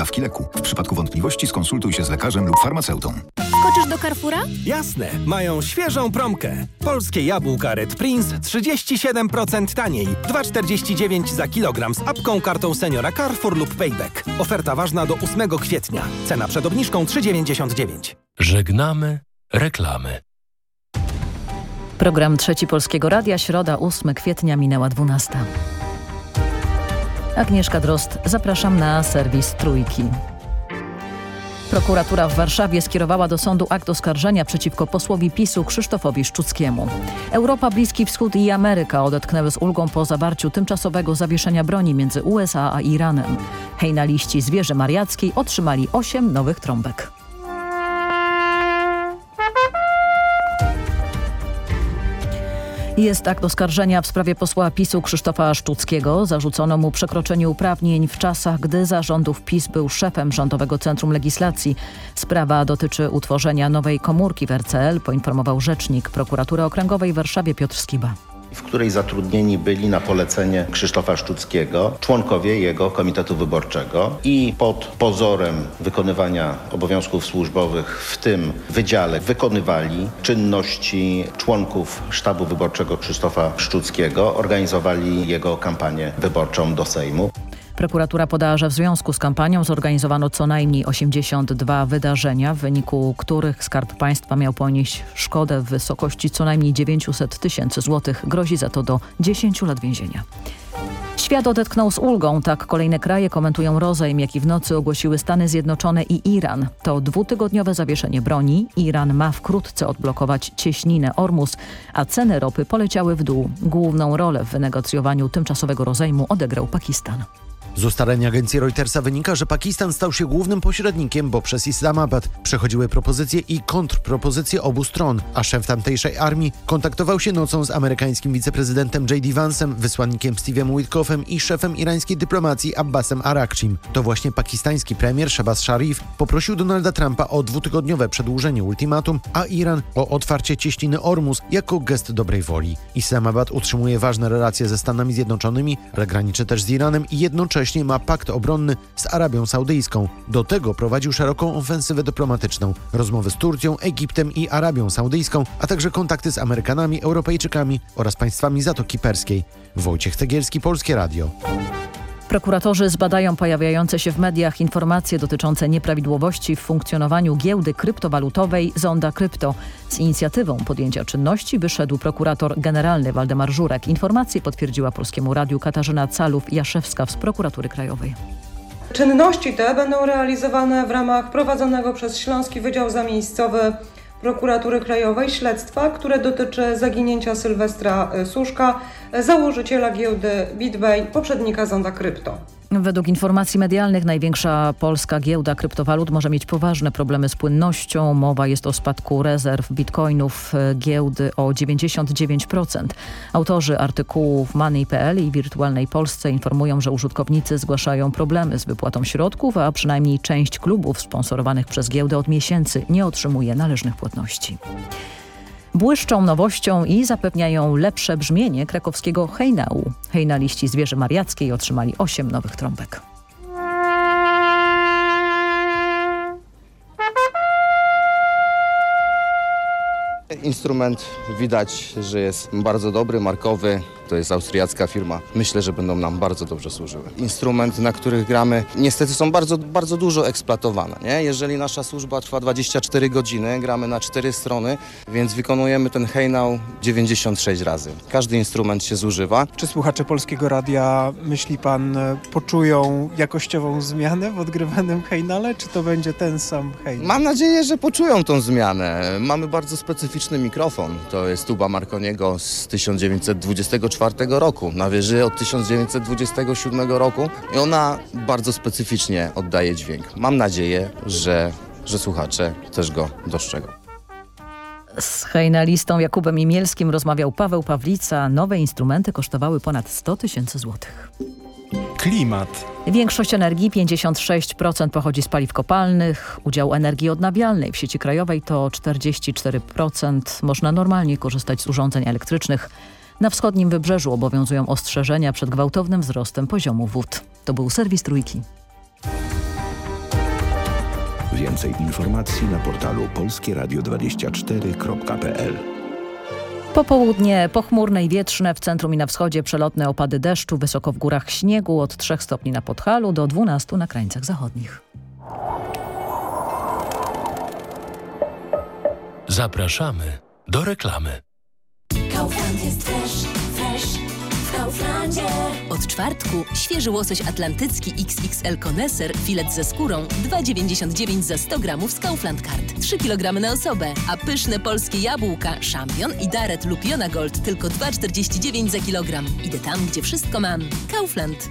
Dawki leku. W przypadku wątpliwości skonsultuj się z lekarzem lub farmaceutą. Skoczysz do Carrefoura? Jasne, mają świeżą promkę. Polskie jabłka Red Prince 37% taniej. 2,49 za kilogram z apką, kartą seniora Carrefour lub Payback. Oferta ważna do 8 kwietnia. Cena przed obniżką 3,99. Żegnamy reklamy. Program Trzeci Polskiego Radia, środa 8 kwietnia minęła 12. Agnieszka Drost, zapraszam na serwis Trójki. Prokuratura w Warszawie skierowała do sądu akt oskarżenia przeciwko posłowi PiSu Krzysztofowi Szczuckiemu. Europa, Bliski Wschód i Ameryka odetchnęły z ulgą po zawarciu tymczasowego zawieszenia broni między USA a Iranem. Hejnaliści zwierzy mariackiej otrzymali 8 nowych trąbek. Jest akt oskarżenia w sprawie posła PiSu Krzysztofa Szczuckiego. Zarzucono mu przekroczenie uprawnień w czasach, gdy zarządów PiS był szefem Rządowego Centrum Legislacji. Sprawa dotyczy utworzenia nowej komórki w RCL, poinformował rzecznik prokuratury okręgowej w Warszawie Piotr Skiba w której zatrudnieni byli na polecenie Krzysztofa Szczuckiego członkowie jego komitetu wyborczego i pod pozorem wykonywania obowiązków służbowych w tym wydziale wykonywali czynności członków sztabu wyborczego Krzysztofa Szczuckiego, organizowali jego kampanię wyborczą do Sejmu. Prokuratura podała, że w związku z kampanią zorganizowano co najmniej 82 wydarzenia, w wyniku których Skarb Państwa miał ponieść szkodę w wysokości co najmniej 900 tysięcy złotych. Grozi za to do 10 lat więzienia. Świat odetchnął z ulgą, tak kolejne kraje komentują rozejm, jaki w nocy ogłosiły Stany Zjednoczone i Iran. To dwutygodniowe zawieszenie broni. Iran ma wkrótce odblokować cieśninę Ormus, a ceny ropy poleciały w dół. Główną rolę w wynegocjowaniu tymczasowego rozejmu odegrał Pakistan. Z ustalenia agencji Reutersa wynika, że Pakistan stał się głównym pośrednikiem, bo przez Islamabad przechodziły propozycje i kontrpropozycje obu stron, a szef tamtejszej armii kontaktował się nocą z amerykańskim wiceprezydentem J.D. Vance'em, wysłannikiem Steve'em Witkoffem i szefem irańskiej dyplomacji Abbasem Arakchim. To właśnie pakistański premier Shabazz Sharif poprosił Donalda Trumpa o dwutygodniowe przedłużenie ultimatum, a Iran o otwarcie cieśniny Ormus jako gest dobrej woli. Islamabad utrzymuje ważne relacje ze Stanami Zjednoczonymi, ale graniczy też z Iranem i jednocześnie jednocześnie ma pakt obronny z Arabią Saudyjską. Do tego prowadził szeroką ofensywę dyplomatyczną, rozmowy z Turcją, Egiptem i Arabią Saudyjską, a także kontakty z Amerykanami, Europejczykami oraz państwami Zatoki Perskiej. Wojciech Cegielski, Polskie Radio. Prokuratorzy zbadają pojawiające się w mediach informacje dotyczące nieprawidłowości w funkcjonowaniu giełdy kryptowalutowej Zonda Krypto. Z inicjatywą podjęcia czynności wyszedł prokurator generalny Waldemar Żurek. Informacje potwierdziła Polskiemu Radiu Katarzyna Calów-Jaszewska z Prokuratury Krajowej. Czynności te będą realizowane w ramach prowadzonego przez Śląski Wydział Zamiejscowy Prokuratury Krajowej śledztwa, które dotyczy zaginięcia Sylwestra Suszka, założyciela giełdy BitBay, poprzednika Zonda Krypto. Według informacji medialnych największa polska giełda kryptowalut może mieć poważne problemy z płynnością. Mowa jest o spadku rezerw bitcoinów e, giełdy o 99%. Autorzy artykułów Money.pl i Wirtualnej Polsce informują, że użytkownicy zgłaszają problemy z wypłatą środków, a przynajmniej część klubów sponsorowanych przez giełdę od miesięcy nie otrzymuje należnych płatności błyszczą nowością i zapewniają lepsze brzmienie krakowskiego hejnału. Hejnaliści zwierzy mariackiej otrzymali 8 nowych trąbek. Instrument widać, że jest bardzo dobry, markowy, to jest austriacka firma. Myślę, że będą nam bardzo dobrze służyły. Instrument, na których gramy, niestety są bardzo, bardzo dużo eksploatowane. Nie? Jeżeli nasza służba trwa 24 godziny, gramy na cztery strony, więc wykonujemy ten hejnał 96 razy. Każdy instrument się zużywa. Czy słuchacze Polskiego Radia, myśli pan, poczują jakościową zmianę w odgrywanym hejnale, czy to będzie ten sam hejnał? Mam nadzieję, że poczują tą zmianę. Mamy bardzo specyficzny mikrofon. To jest tuba Marconiego z 1924 1924 roku na wieży od 1927 roku i ona bardzo specyficznie oddaje dźwięk. Mam nadzieję, że, że słuchacze też go dostrzegą. Z hejnalistą Jakubem Imielskim rozmawiał Paweł Pawlica. Nowe instrumenty kosztowały ponad 100 tysięcy złotych. Klimat. Większość energii, 56% pochodzi z paliw kopalnych. Udział energii odnawialnej w sieci krajowej to 44%. Można normalnie korzystać z urządzeń elektrycznych. Na wschodnim wybrzeżu obowiązują ostrzeżenia przed gwałtownym wzrostem poziomu wód. To był serwis Trójki. Więcej informacji na portalu polskieradio24.pl Popołudnie pochmurne i wietrzne, w centrum i na wschodzie przelotne opady deszczu, wysoko w górach śniegu od 3 stopni na Podhalu do 12 na krańcach zachodnich. Zapraszamy do reklamy. Kaufland jest fresh, fresh w Kauflandzie. Od czwartku świeży łosoś atlantycki XXL Koneser, filet ze skórą 2,99 za 100 gramów z Kaufland Card. 3 kg na osobę, a pyszne polskie jabłka, szampion i daret lub Jona Gold tylko 2,49 za kilogram. Idę tam, gdzie wszystko mam. Kaufland.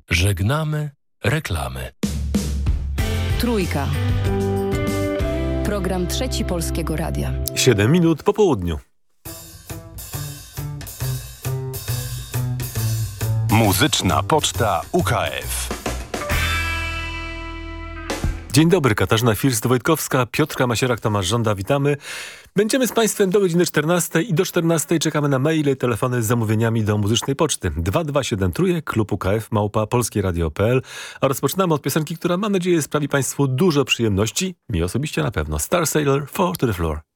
Żegnamy reklamy. Trójka. Program Trzeci Polskiego Radia. 7 minut po południu. Muzyczna Poczta UKF. Dzień dobry, Katarzyna First-Wojtkowska, Piotrka Masierak, Tomasz Żąda, witamy. Będziemy z Państwem do godziny 14 i do 14 czekamy na maile i telefony z zamówieniami do muzycznej poczty 2273 klub UKF małpa polskieradio.pl a rozpoczynamy od piosenki, która mam nadzieję sprawi Państwu dużo przyjemności, mi osobiście na pewno. Star Sailor, Fall to the Floor.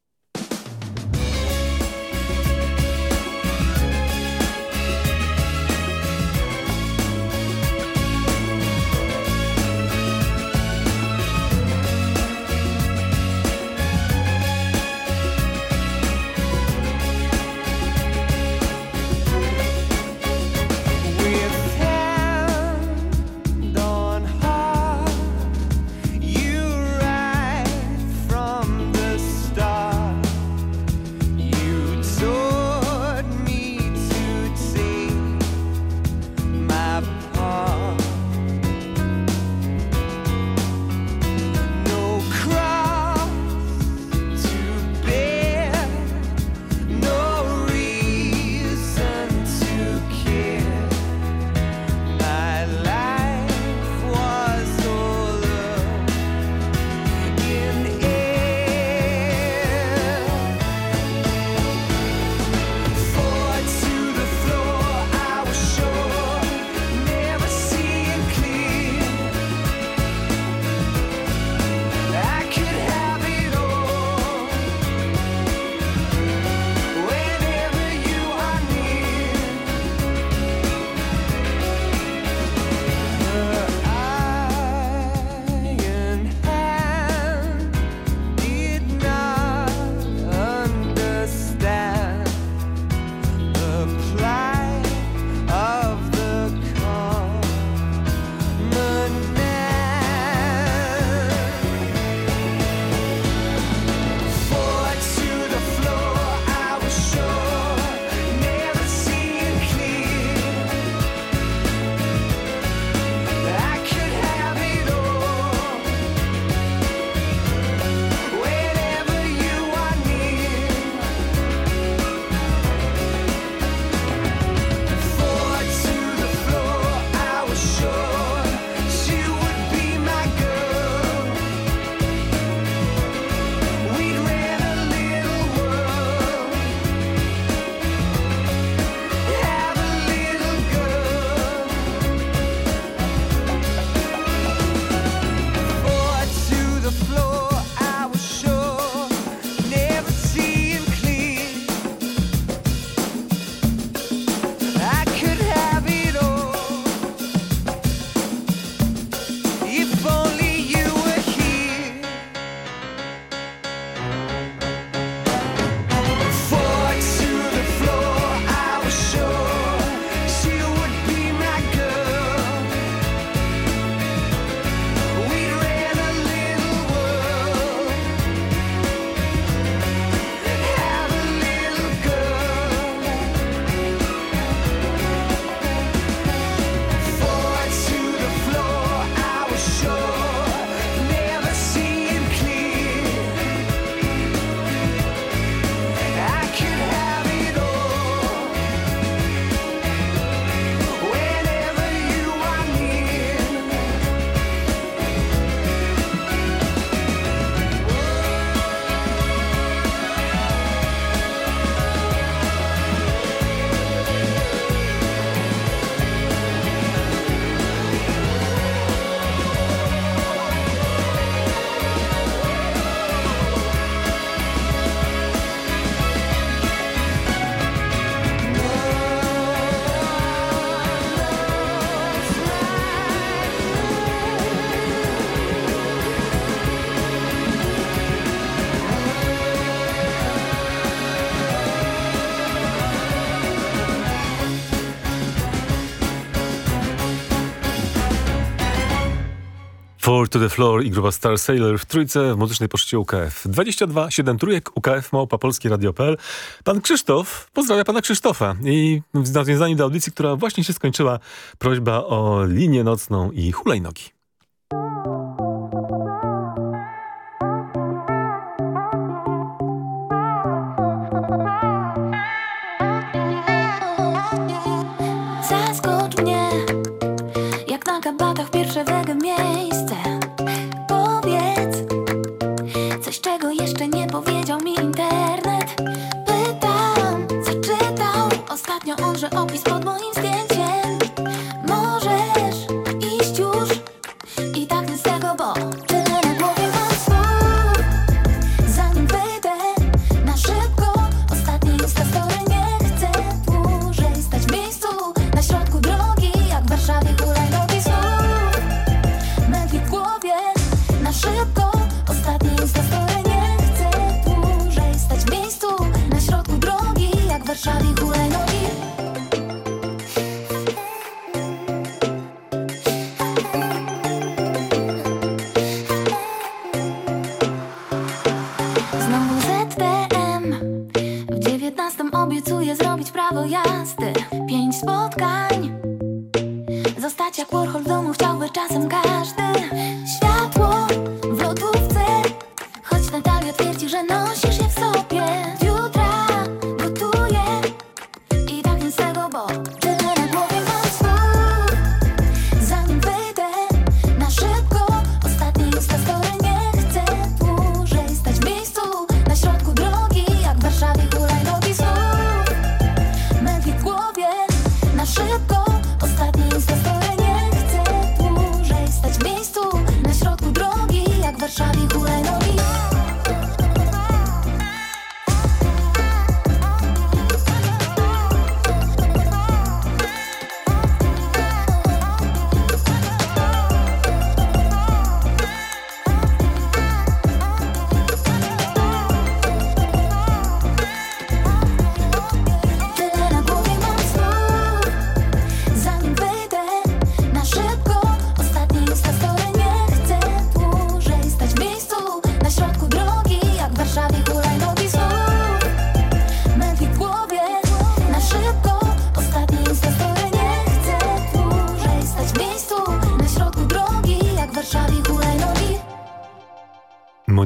Four to the Floor i grupa Star Sailor w trójce w muzycznej poczcie UKF. 22 7 trójek UKF Małpa Polskie Radio.pl. Pan Krzysztof, pozdrawia pana Krzysztofa i w nawiązaniu do audycji, która właśnie się skończyła, prośba o linię nocną i hulajnogi.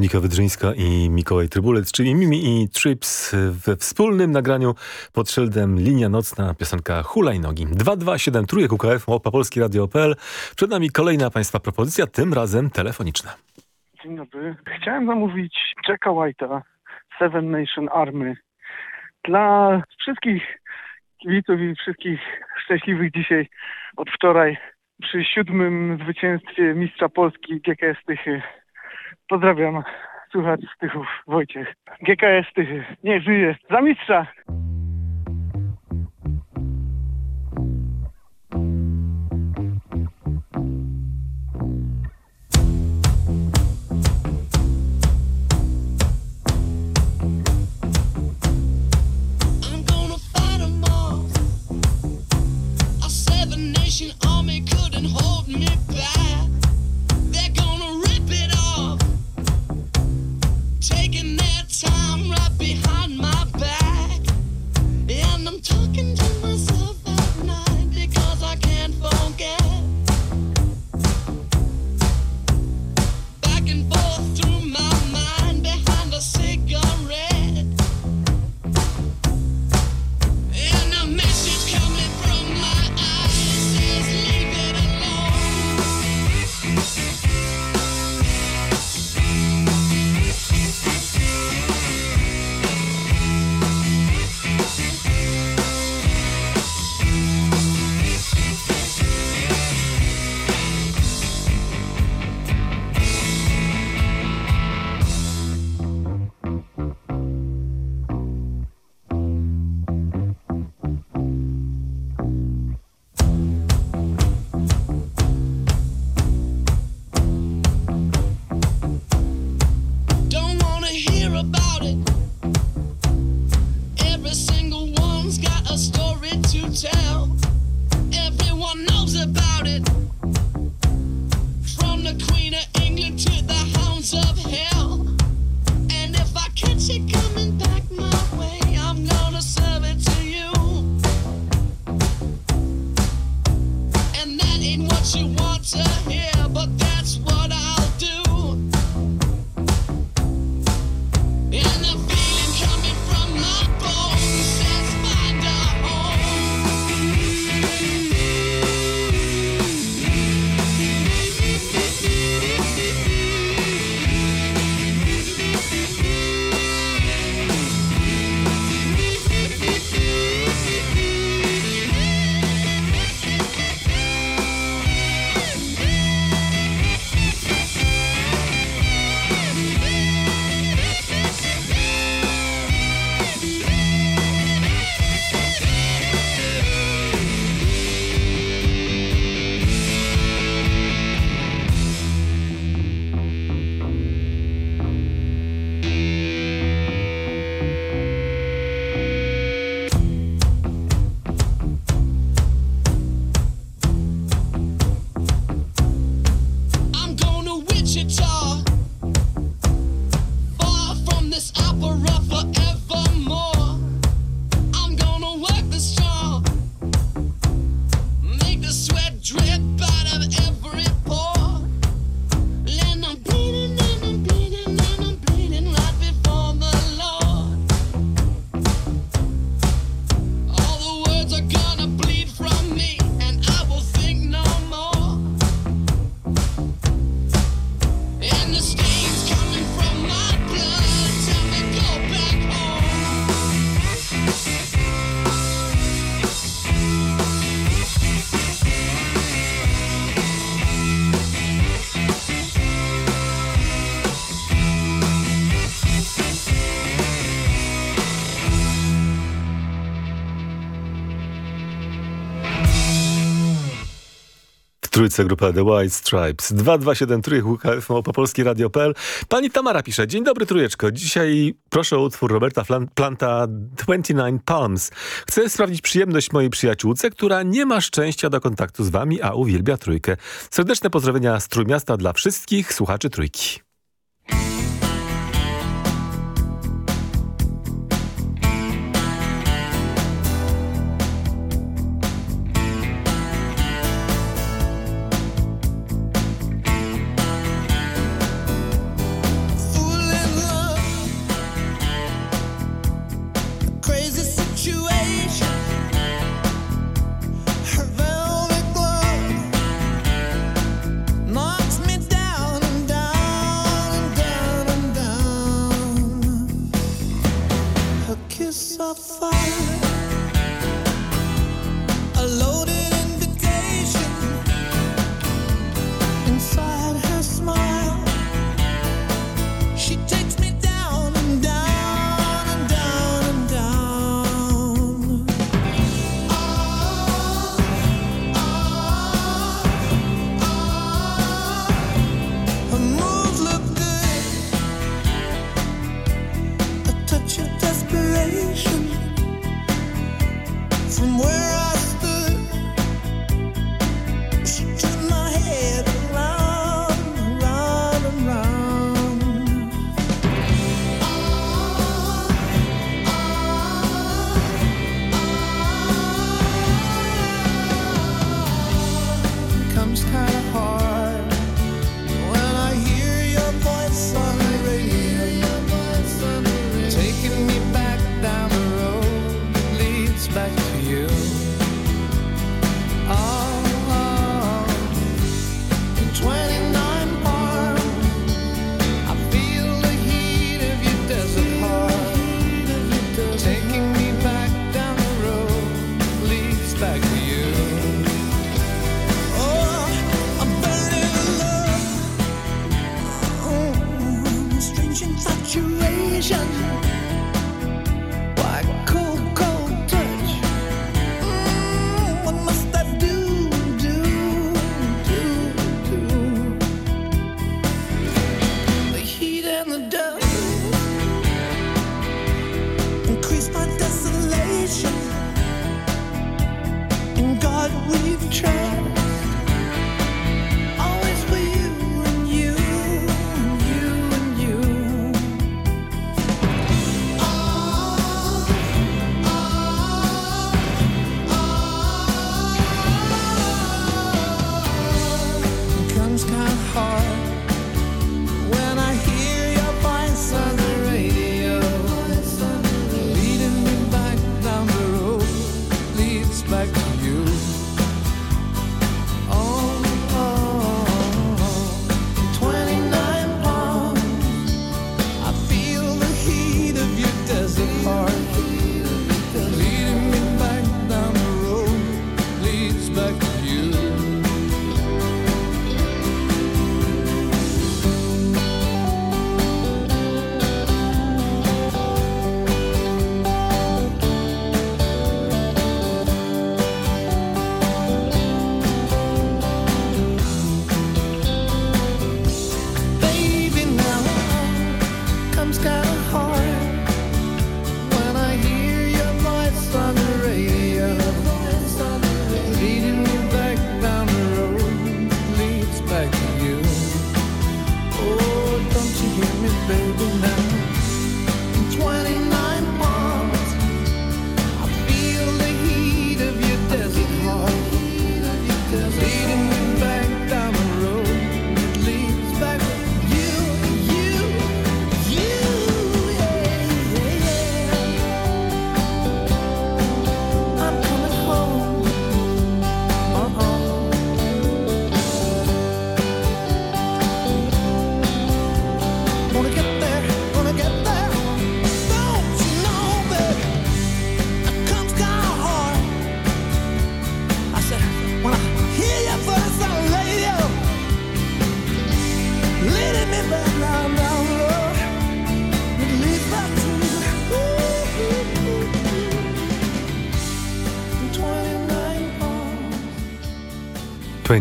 Monika Wydrzyńska i Mikołaj Trybulec, czyli Mimi i Trips we wspólnym nagraniu pod szyldem Linia Nocna, piosenka Hulajnogi. 227 Trójek UKF, Małpa Polski Radio.pl. Przed nami kolejna Państwa propozycja, tym razem telefoniczna. Dzień dobry. Chciałem zamówić Jacka White'a, Seven Nation Army. Dla wszystkich kibiców i wszystkich szczęśliwych dzisiaj od wczoraj przy siódmym zwycięstwie mistrza Polski GKS Tychy Pozdrawiam słuchacz Tychów Wojciech. GKS Tychy. Nie żyje. Za mistrza! knows about it. trójce grupa The White Stripes. 2273 trójek małpopolski radio.pl. Pani Tamara pisze. Dzień dobry trójeczko. Dzisiaj proszę o utwór Roberta Planta 29 Palms. Chcę sprawdzić przyjemność mojej przyjaciółce, która nie ma szczęścia do kontaktu z wami, a uwielbia trójkę. Serdeczne pozdrowienia z Trójmiasta dla wszystkich słuchaczy trójki.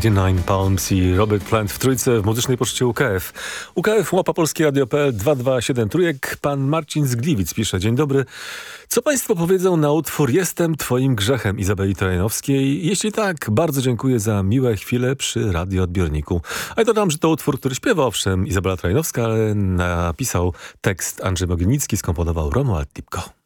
99 Palms i Robert Plant w trójce w muzycznej poczcie UKF. UKF łapa polskie radio.pl 227 trójek. Pan Marcin z Gliwic pisze. Dzień dobry. Co państwo powiedzą na utwór Jestem twoim grzechem Izabeli Trajnowskiej? Jeśli tak, bardzo dziękuję za miłe chwile przy radioodbiorniku. A ja dodam, że to utwór, który śpiewa owszem Izabela Trajnowska, ale napisał tekst Andrzej Mogilnicki, skomponował Romuald Tipko.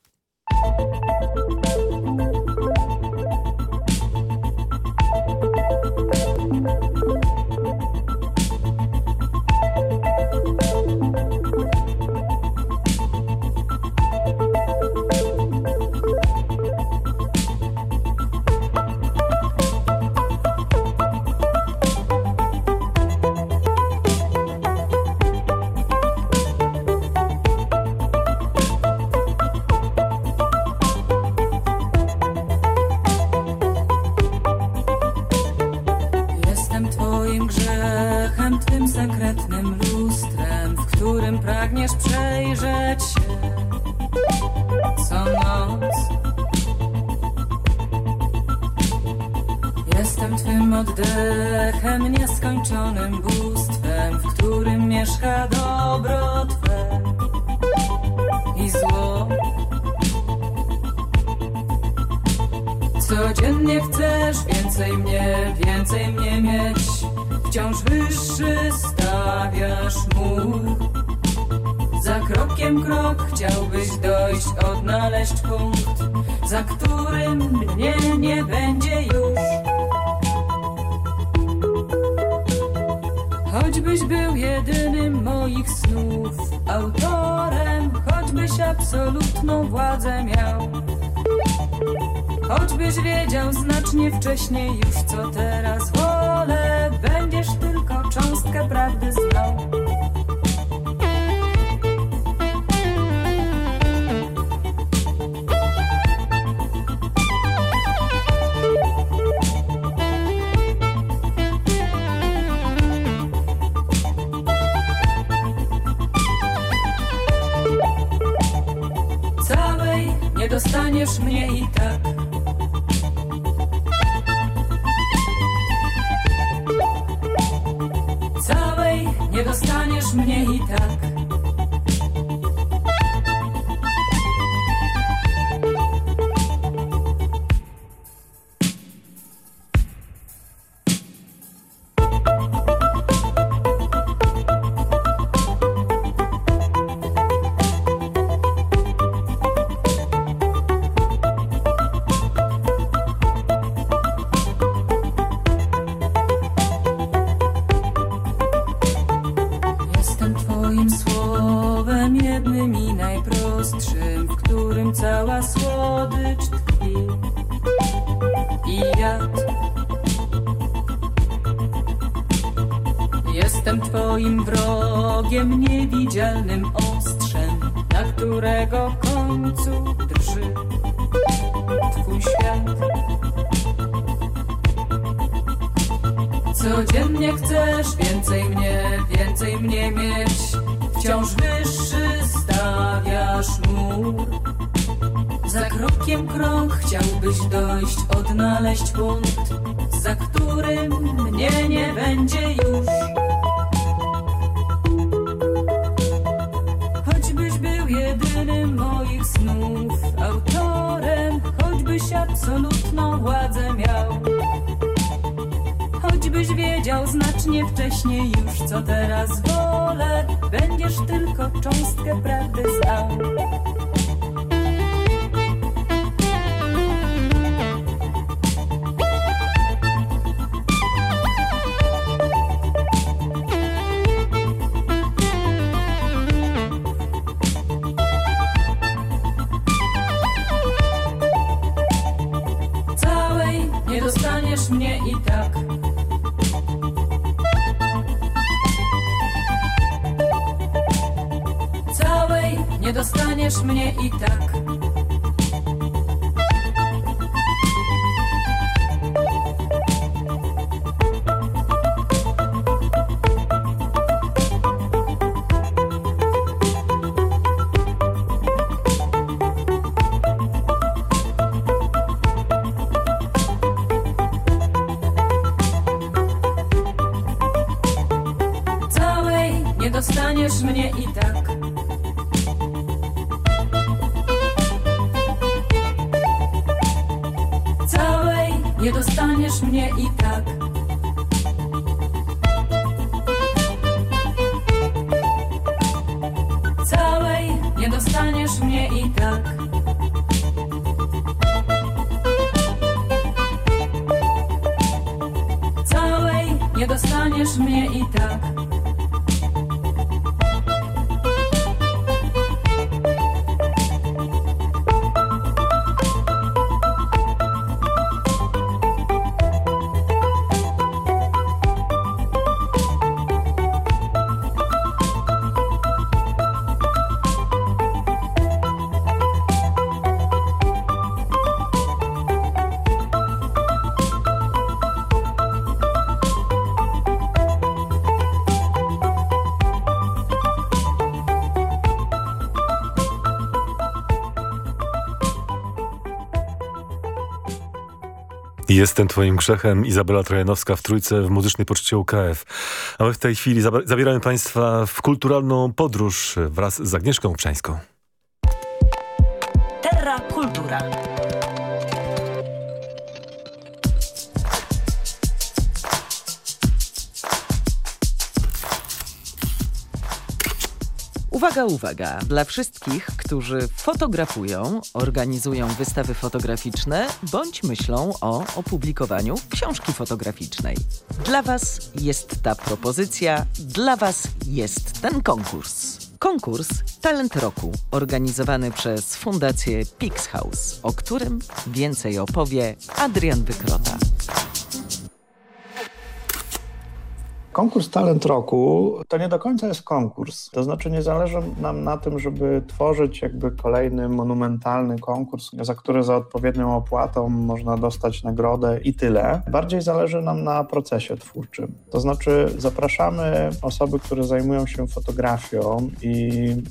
wiedział znacznie wcześniej już, co teraz wolę. Będziesz tylko cząstkę prawdy znał. Jestem twoim grzechem. Izabela Trojanowska w Trójce w Muzycznej Poczcie UKF. A my w tej chwili zabieramy Państwa w kulturalną podróż wraz z Agnieszką Upszańską. Terra Kultura. Uwaga, uwaga! Dla wszystkich, którzy fotografują, organizują wystawy fotograficzne bądź myślą o opublikowaniu książki fotograficznej. Dla Was jest ta propozycja, dla Was jest ten konkurs. Konkurs Talent Roku, organizowany przez Fundację Pix House, o którym więcej opowie Adrian Wykrota. Konkurs Talent Roku to nie do końca jest konkurs. To znaczy nie zależy nam na tym, żeby tworzyć jakby kolejny monumentalny konkurs, za który za odpowiednią opłatą można dostać nagrodę i tyle. Bardziej zależy nam na procesie twórczym. To znaczy zapraszamy osoby, które zajmują się fotografią i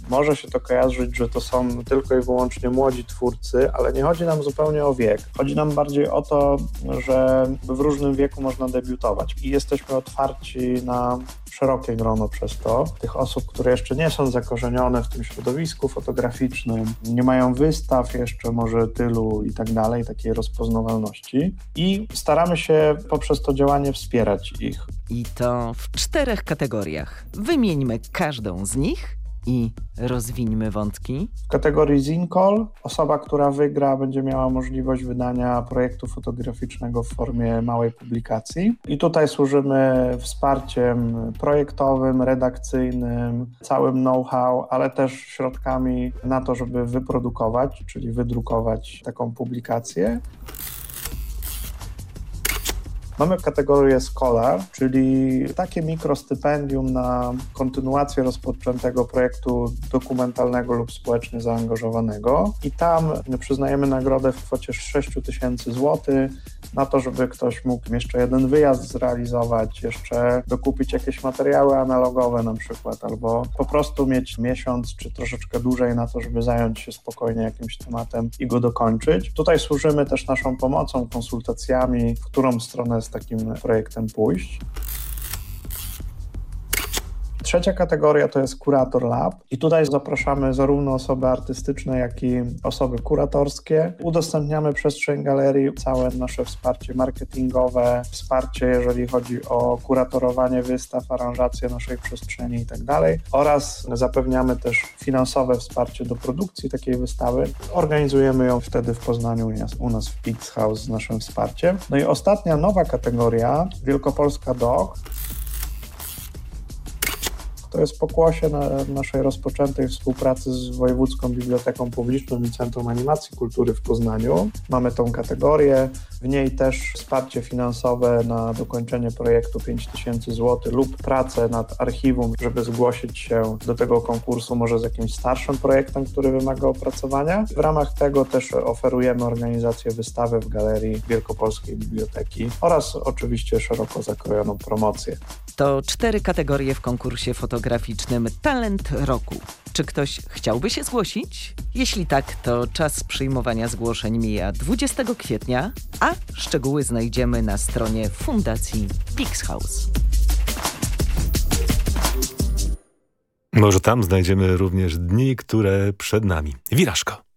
może się to kojarzyć, że to są tylko i wyłącznie młodzi twórcy, ale nie chodzi nam zupełnie o wiek. Chodzi nam bardziej o to, że w różnym wieku można debiutować i jesteśmy otwarci na szerokie grono przez to. Tych osób, które jeszcze nie są zakorzenione w tym środowisku fotograficznym, nie mają wystaw jeszcze może tylu i tak dalej, takiej rozpoznawalności. I staramy się poprzez to działanie wspierać ich. I to w czterech kategoriach. Wymieńmy każdą z nich i rozwińmy wątki. W kategorii Zincall osoba, która wygra, będzie miała możliwość wydania projektu fotograficznego w formie małej publikacji. I tutaj służymy wsparciem projektowym, redakcyjnym, całym know-how, ale też środkami na to, żeby wyprodukować, czyli wydrukować taką publikację. Mamy kategorię Scholar, czyli takie mikrostypendium na kontynuację rozpoczętego projektu dokumentalnego lub społecznie zaangażowanego. I tam przyznajemy nagrodę w kwocie 6 tysięcy złotych na to, żeby ktoś mógł jeszcze jeden wyjazd zrealizować, jeszcze dokupić jakieś materiały analogowe na przykład, albo po prostu mieć miesiąc czy troszeczkę dłużej na to, żeby zająć się spokojnie jakimś tematem i go dokończyć. Tutaj służymy też naszą pomocą, konsultacjami, w którą stronę z takim projektem pójść. Trzecia kategoria to jest Kurator Lab i tutaj zapraszamy zarówno osoby artystyczne, jak i osoby kuratorskie. Udostępniamy przestrzeń galerii, całe nasze wsparcie marketingowe, wsparcie jeżeli chodzi o kuratorowanie wystaw, aranżację naszej przestrzeni i tak oraz zapewniamy też finansowe wsparcie do produkcji takiej wystawy. Organizujemy ją wtedy w Poznaniu u nas w Pix House z naszym wsparciem. No i ostatnia nowa kategoria, Wielkopolska Doc. To jest pokłosie na naszej rozpoczętej współpracy z Wojewódzką Biblioteką Publiczną i Centrum Animacji Kultury w Poznaniu. Mamy tą kategorię, w niej też wsparcie finansowe na dokończenie projektu 5000 zł lub pracę nad archiwum, żeby zgłosić się do tego konkursu może z jakimś starszym projektem, który wymaga opracowania. W ramach tego też oferujemy organizację wystawy w Galerii Wielkopolskiej Biblioteki oraz oczywiście szeroko zakrojoną promocję. To cztery kategorie w konkursie fotograficznym Talent Roku. Czy ktoś chciałby się zgłosić? Jeśli tak, to czas przyjmowania zgłoszeń mija 20 kwietnia, a szczegóły znajdziemy na stronie Fundacji Pix House. Może tam znajdziemy również dni, które przed nami. Wirażko.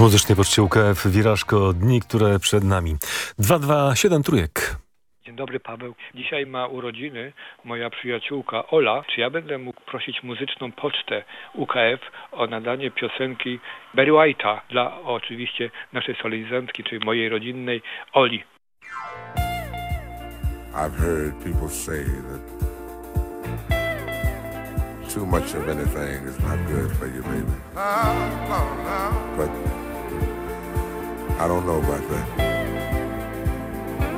Muzycznej poczcie UKF Wirażko Dni, które przed nami. 227 trójek. Dzień dobry Paweł. Dzisiaj ma urodziny moja przyjaciółka Ola. Czy ja będę mógł prosić muzyczną pocztę UKF o nadanie piosenki Barry White'a dla oczywiście naszej solizantki, czyli mojej rodzinnej Oli. I've heard people say that too much of anything is not good for you, baby. But I don't know about that.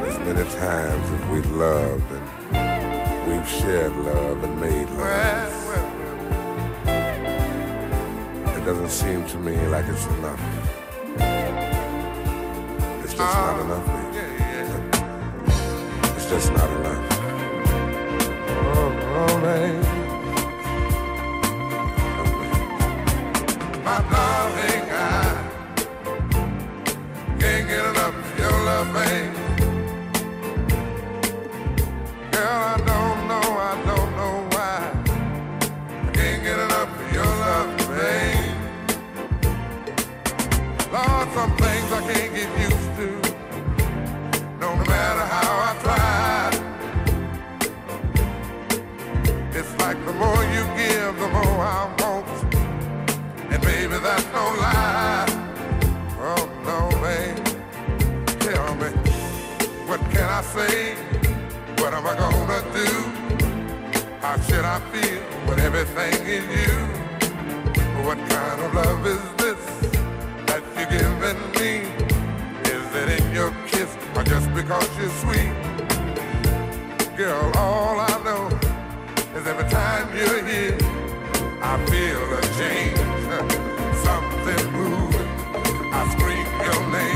There's many times that we've loved and we've shared love and made love. It doesn't seem to me like it's enough. It's just not enough. Baby. It's just not enough. Oh, oh. My darling. Say? What am I gonna do? How should I feel when everything is you? What kind of love is this that you're giving me? Is it in your kiss or just because you're sweet? Girl, all I know is every time you're here, I feel a change, something moving. I scream your name.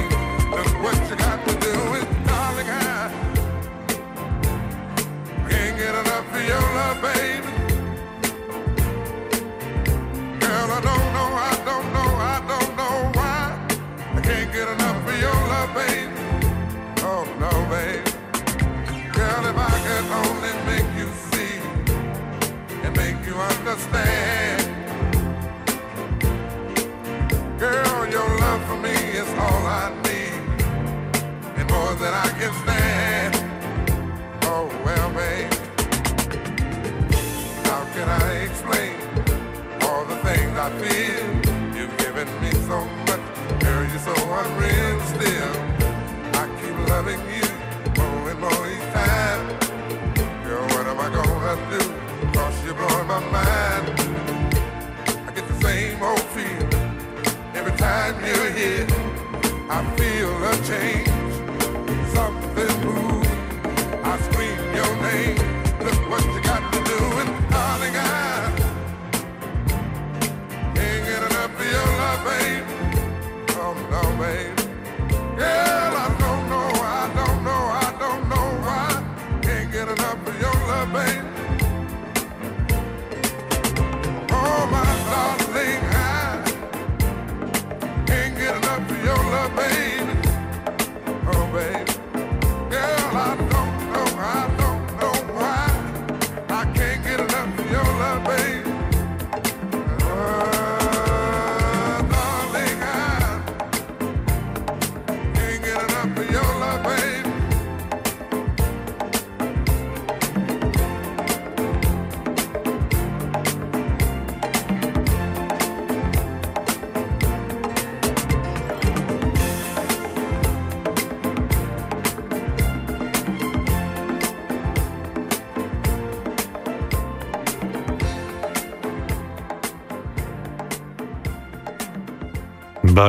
Girl, if I could only make you see And make you understand. Girl, your love for me is all I need and more than I can stand. Can I explain all the things I feel? You've given me so much, girl, you're so unreal still. I keep loving you more and more each time. Girl, what am I gonna do? Cause you're blowing my mind. I get the same old feel every time you're here. I feel a change,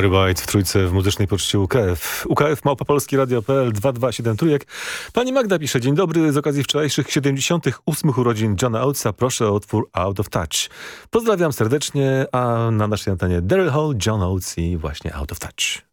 White w trójce w muzycznej poczcie UKF. UKF Małopolski Radio.pl 227 trójek. Pani Magda pisze, dzień dobry, z okazji wczorajszych 78 urodzin Johna Oatesa proszę o utwór Out of Touch. Pozdrawiam serdecznie, a na naszej antenie Daryl Hall, John Oates i właśnie Out of Touch.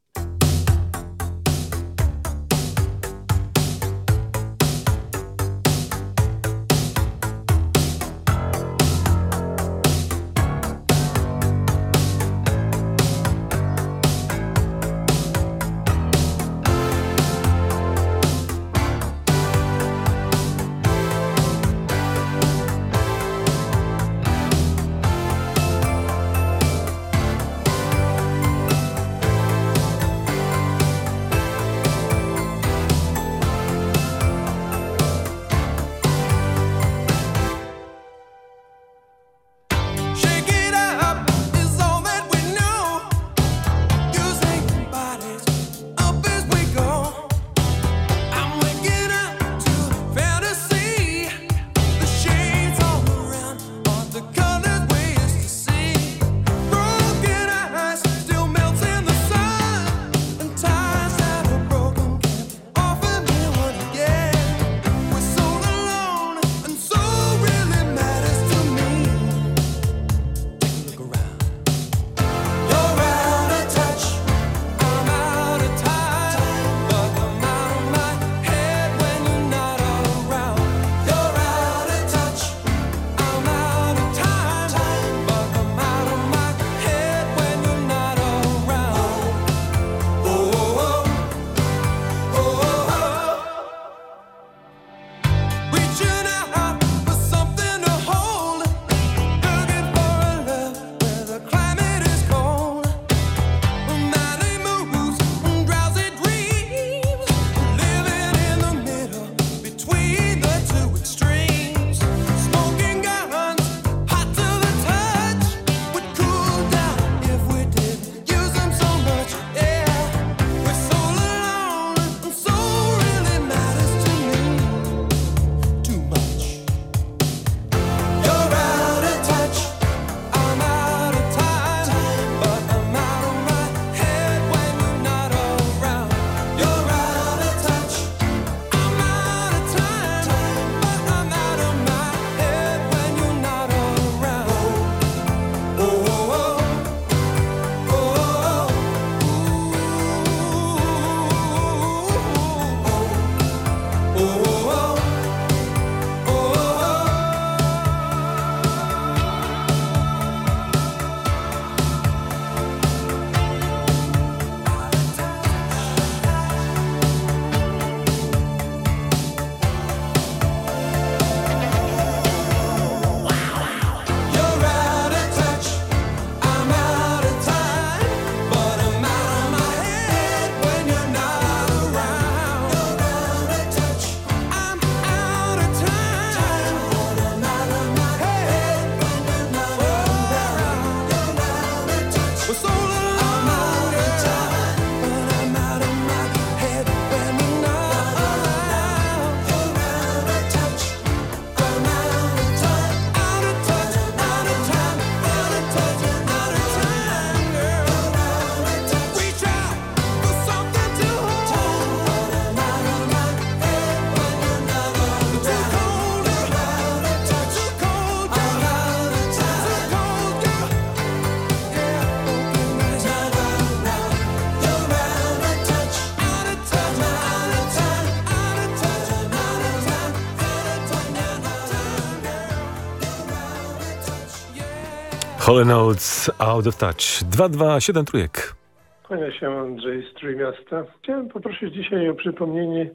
Hole Notes, Out of Touch. 227 trójek. Kłania się Andrzej z Trójmiasta. Chciałem poprosić dzisiaj o przypomnienie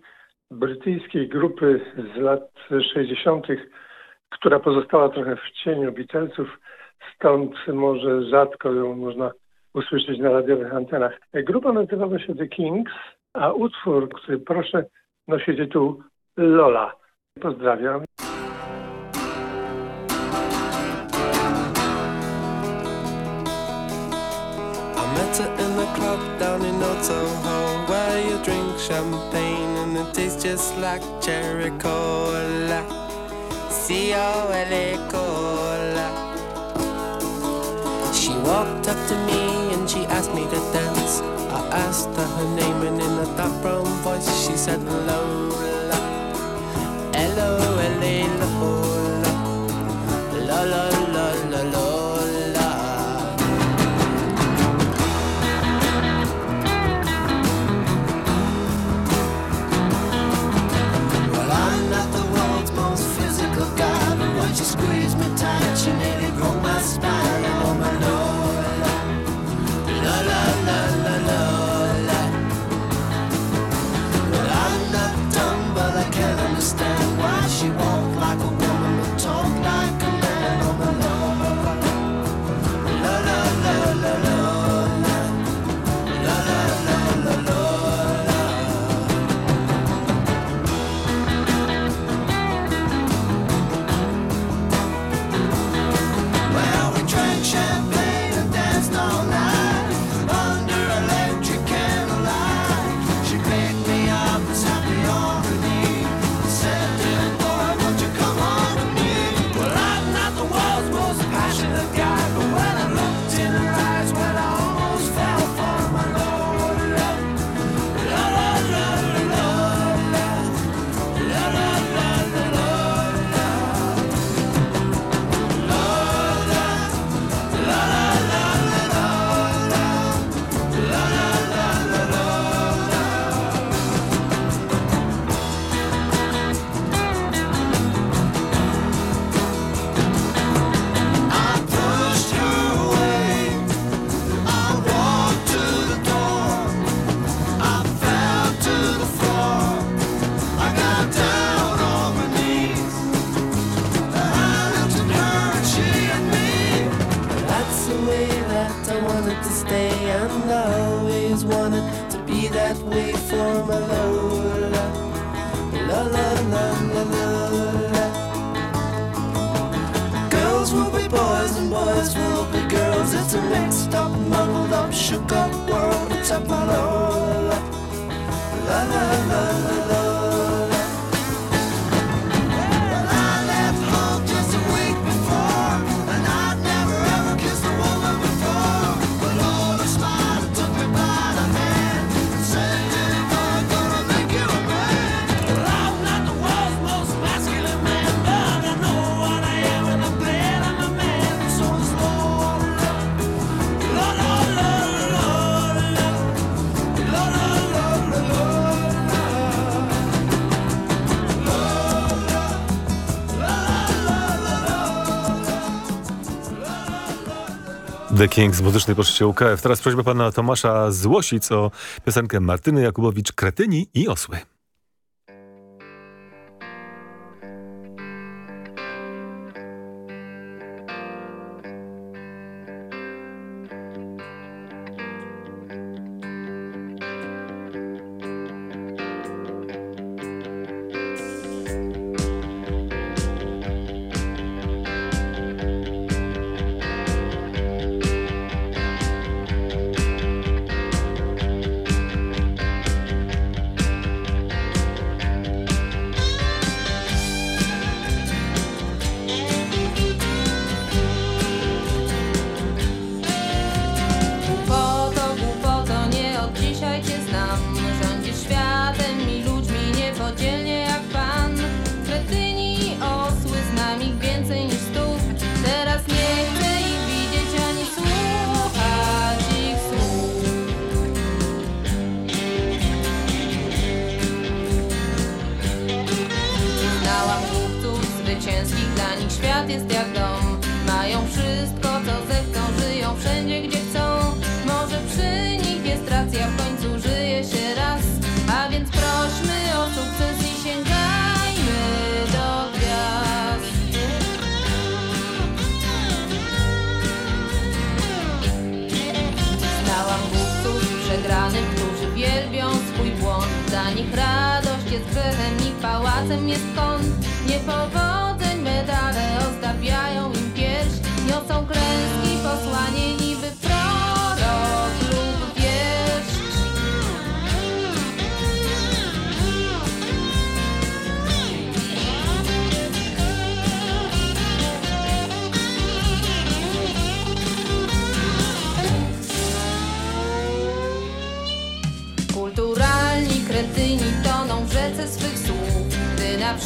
brytyjskiej grupy z lat 60., która pozostała trochę w cieniu Beatlesów, stąd może rzadko ją można usłyszeć na radiowych antenach. Grupa nazywała się The Kings, a utwór, który proszę nosi tytuł Lola. Pozdrawiam. cherry cola, C O L A cola. She walked up to me and she asked me to dance. I asked her her name and in a dark brown voice she said hello. The z muzycznej poczucie UKF. Teraz prośba pana Tomasza Złosic o piosenkę Martyny Jakubowicz, Kretyni i Osły.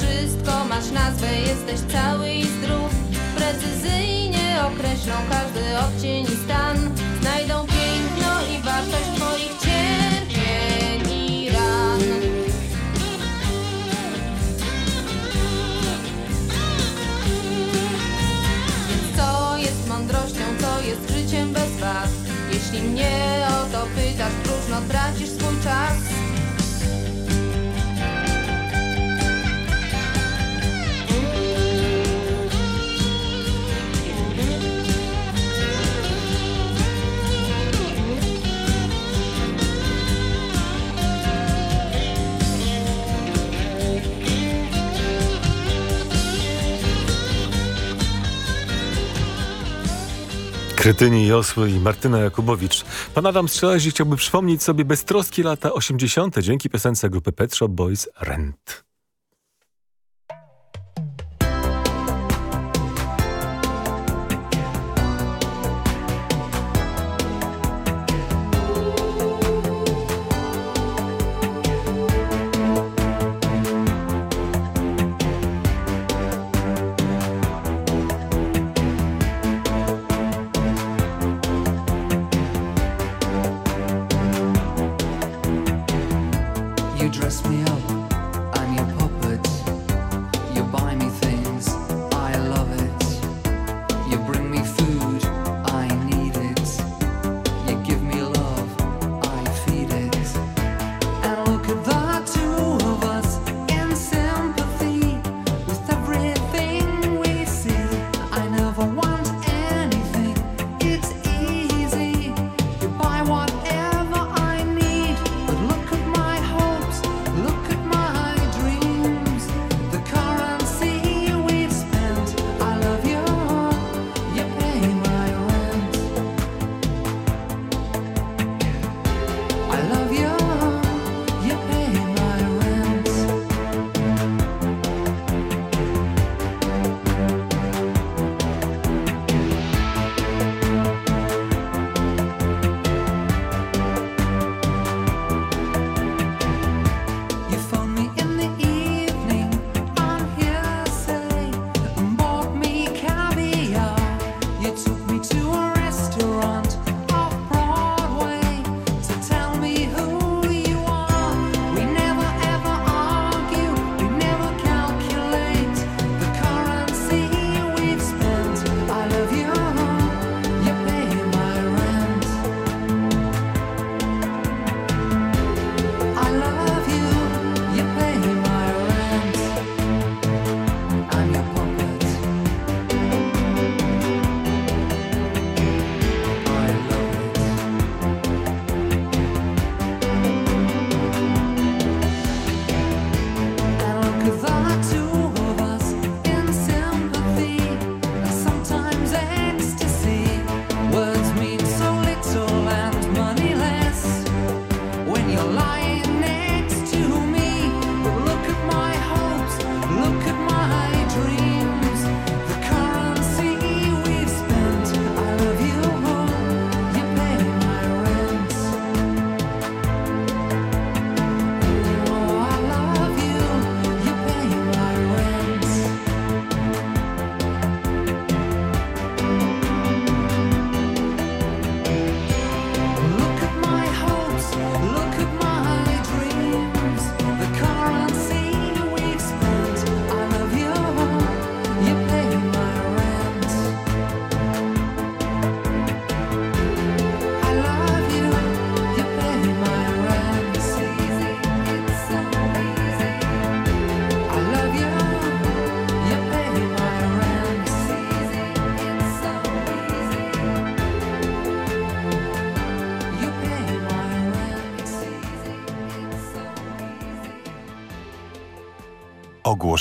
Wszystko masz nazwę, jesteś cały i zdrów. Precyzyjnie określą każdy odcień i stan. Znajdą piękno i wartość twoich cierpień i ran. Więc co jest mądrością, co jest życiem bez was? Jeśli mnie o to pytasz, próżno tracisz swój czas Kretyni Josły i Martyna Jakubowicz. Pan Adam Strzelaź chciałby przypomnieć sobie beztroskie lata 80. dzięki piosence grupy Pet Shop Boys Rent.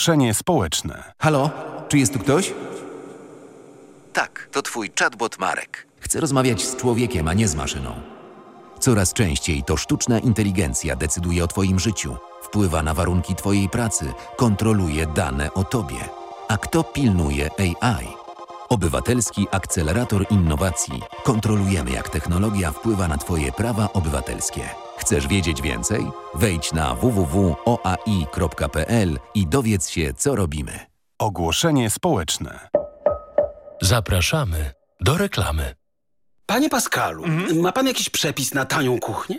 Ogłoszenie społeczne. Halo? Czy jest tu ktoś? Tak, to twój chatbot Marek. Chcę rozmawiać z człowiekiem, a nie z maszyną. Coraz częściej to sztuczna inteligencja decyduje o twoim życiu, wpływa na warunki twojej pracy, kontroluje dane o tobie. A kto pilnuje AI? Obywatelski Akcelerator Innowacji. Kontrolujemy, jak technologia wpływa na Twoje prawa obywatelskie. Chcesz wiedzieć więcej? Wejdź na www.oai.pl i dowiedz się, co robimy. Ogłoszenie społeczne. Zapraszamy do reklamy. Panie Pascalu, ma pan jakiś przepis na tanią kuchnię?